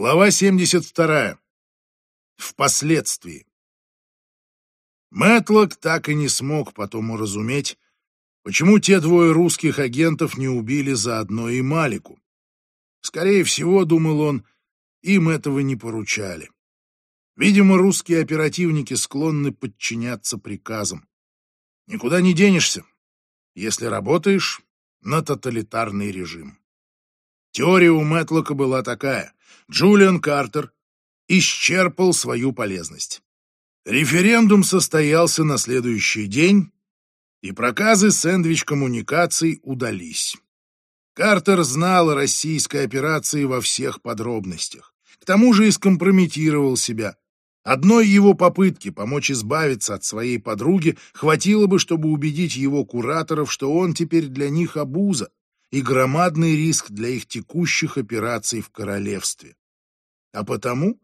Глава 72. Впоследствии. Мэтлок так и не смог потом уразуметь, почему те двое русских агентов не убили заодно и Малику. Скорее всего, думал он, им этого не поручали. Видимо, русские оперативники склонны подчиняться приказам. Никуда не денешься, если работаешь на тоталитарный режим. Теория у Мэтлока была такая. Джулиан Картер исчерпал свою полезность. Референдум состоялся на следующий день, и проказы сэндвич-коммуникаций удались. Картер знал о российской операции во всех подробностях. К тому же и скомпрометировал себя. Одной его попытки помочь избавиться от своей подруги хватило бы, чтобы убедить его кураторов, что он теперь для них обуза, и громадный риск для их текущих операций в королевстве. А потому,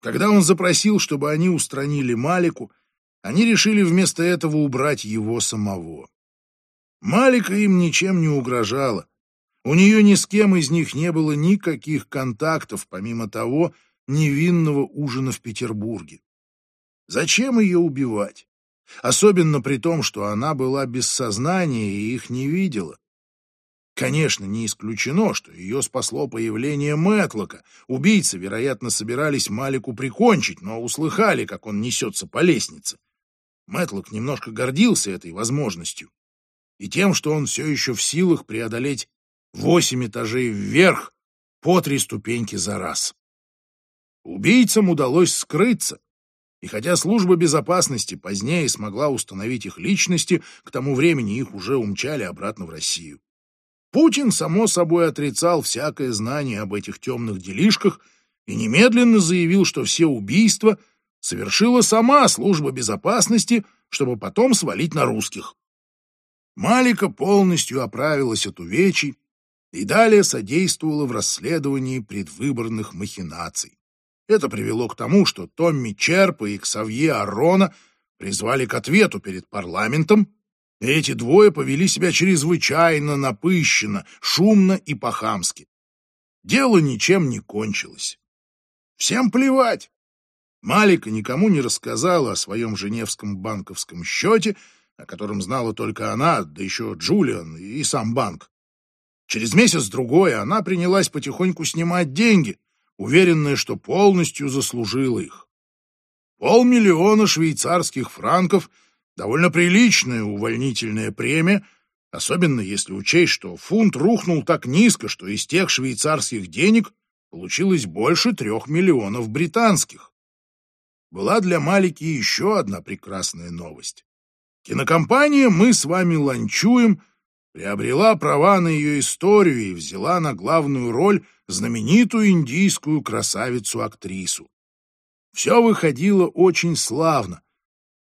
когда он запросил, чтобы они устранили Малику, они решили вместо этого убрать его самого. Малика им ничем не угрожала. У нее ни с кем из них не было никаких контактов, помимо того невинного ужина в Петербурге. Зачем ее убивать? Особенно при том, что она была без сознания и их не видела. Конечно, не исключено, что ее спасло появление Мэтлока. Убийцы, вероятно, собирались Малику прикончить, но услыхали, как он несется по лестнице. Мэтлок немножко гордился этой возможностью и тем, что он все еще в силах преодолеть восемь этажей вверх по три ступеньки за раз. Убийцам удалось скрыться, и хотя служба безопасности позднее смогла установить их личности, к тому времени их уже умчали обратно в Россию. Путин, само собой, отрицал всякое знание об этих темных делишках и немедленно заявил, что все убийства совершила сама служба безопасности, чтобы потом свалить на русских. Малика полностью оправилась от увечий и далее содействовала в расследовании предвыборных махинаций. Это привело к тому, что Томми Черпа и Ксавье Арона призвали к ответу перед парламентом эти двое повели себя чрезвычайно напыщенно, шумно и по-хамски. Дело ничем не кончилось. Всем плевать. Малика никому не рассказала о своем женевском банковском счете, о котором знала только она, да еще Джулиан и сам банк. Через месяц-другой она принялась потихоньку снимать деньги, уверенная, что полностью заслужила их. Полмиллиона швейцарских франков — Довольно приличная увольнительная премия, особенно если учесть, что фунт рухнул так низко, что из тех швейцарских денег получилось больше трех миллионов британских. Была для Малики еще одна прекрасная новость. Кинокомпания «Мы с вами ланчуем» приобрела права на ее историю и взяла на главную роль знаменитую индийскую красавицу-актрису. Все выходило очень славно,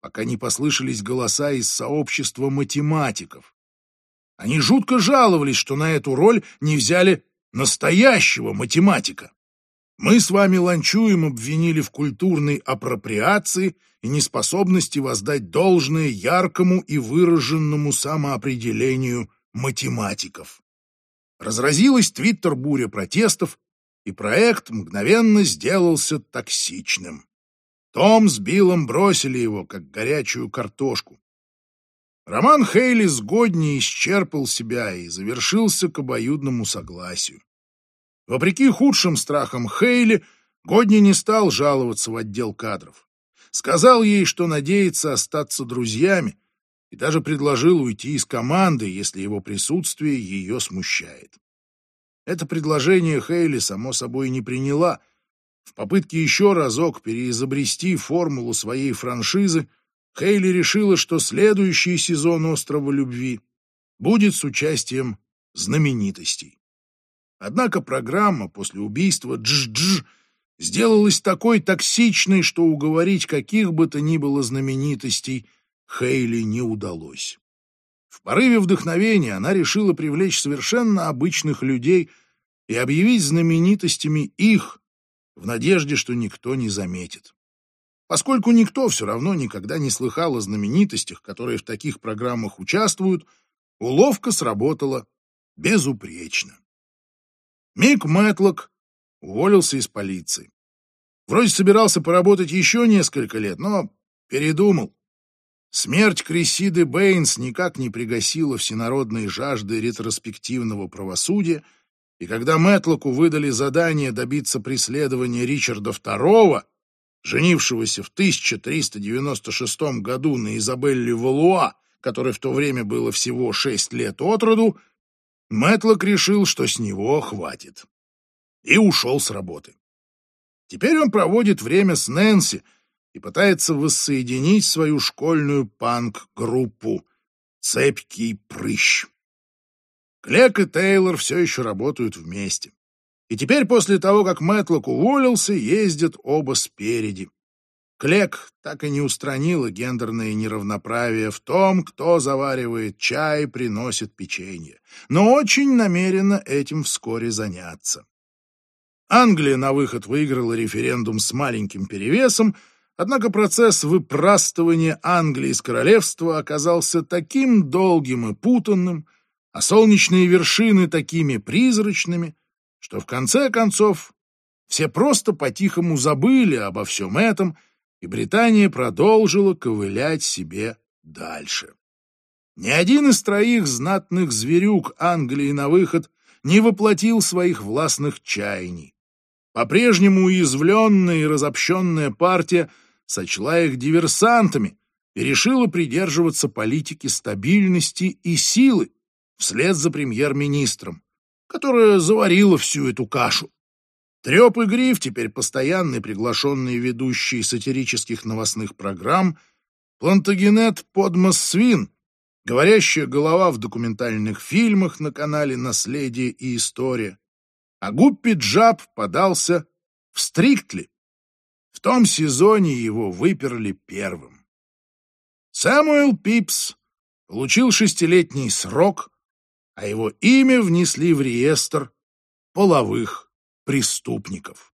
пока не послышались голоса из сообщества математиков. Они жутко жаловались, что на эту роль не взяли настоящего математика. Мы с вами ланчуем обвинили в культурной апроприации и неспособности воздать должное яркому и выраженному самоопределению математиков. Разразилась твиттер-буря протестов, и проект мгновенно сделался токсичным. Том с Биллом бросили его, как горячую картошку. Роман Хейли с Годни исчерпал себя и завершился к обоюдному согласию. Вопреки худшим страхам Хейли, Годни не стал жаловаться в отдел кадров. Сказал ей, что надеется остаться друзьями, и даже предложил уйти из команды, если его присутствие ее смущает. Это предложение Хейли, само собой, не приняла — в попытке еще разок переизобрести формулу своей франшизы, Хейли решила, что следующий сезон «Острова любви» будет с участием знаменитостей. Однако программа после убийства Дж-Дж сделалась такой токсичной, что уговорить каких бы то ни было знаменитостей Хейли не удалось. В порыве вдохновения она решила привлечь совершенно обычных людей и объявить знаменитостями их, в надежде, что никто не заметит. Поскольку никто все равно никогда не слыхал о знаменитостях, которые в таких программах участвуют, уловка сработала безупречно. Мик Мэтлок уволился из полиции. Вроде собирался поработать еще несколько лет, но передумал. Смерть Крисиды Бэйнс никак не пригасила всенародные жажды ретроспективного правосудия, и когда Мэтлоку выдали задание добиться преследования Ричарда II, женившегося в 1396 году на Изабелле Валуа, которой в то время было всего шесть лет от роду, Мэтлок решил, что с него хватит. И ушел с работы. Теперь он проводит время с Нэнси и пытается воссоединить свою школьную панк-группу «Цепкий прыщ». Клек и Тейлор все еще работают вместе. И теперь, после того, как Мэтлок уволился, ездят оба спереди. Клек так и не устранила гендерное неравноправие в том, кто заваривает чай, приносит печенье, но очень намерена этим вскоре заняться. Англия на выход выиграла референдум с маленьким перевесом, однако процесс выпрастывания Англии из королевства оказался таким долгим и путанным, а солнечные вершины такими призрачными, что в конце концов все просто по-тихому забыли обо всем этом, и Британия продолжила ковылять себе дальше. Ни один из троих знатных зверюк Англии на выход не воплотил своих властных чаяний. По-прежнему уязвленная и разобщенная партия сочла их диверсантами и решила придерживаться политики стабильности и силы вслед за премьер-министром, которая заварила всю эту кашу. Треп и Гриф, теперь постоянный приглашенный ведущий сатирических новостных программ, Плантагенет Подмос Свин, говорящая голова в документальных фильмах на канале «Наследие и история», а Гуппи Джаб подался в Стриктли. В том сезоне его выперли первым. Сэмуэл Пипс получил шестилетний срок, а его имя внесли в реестр половых преступников.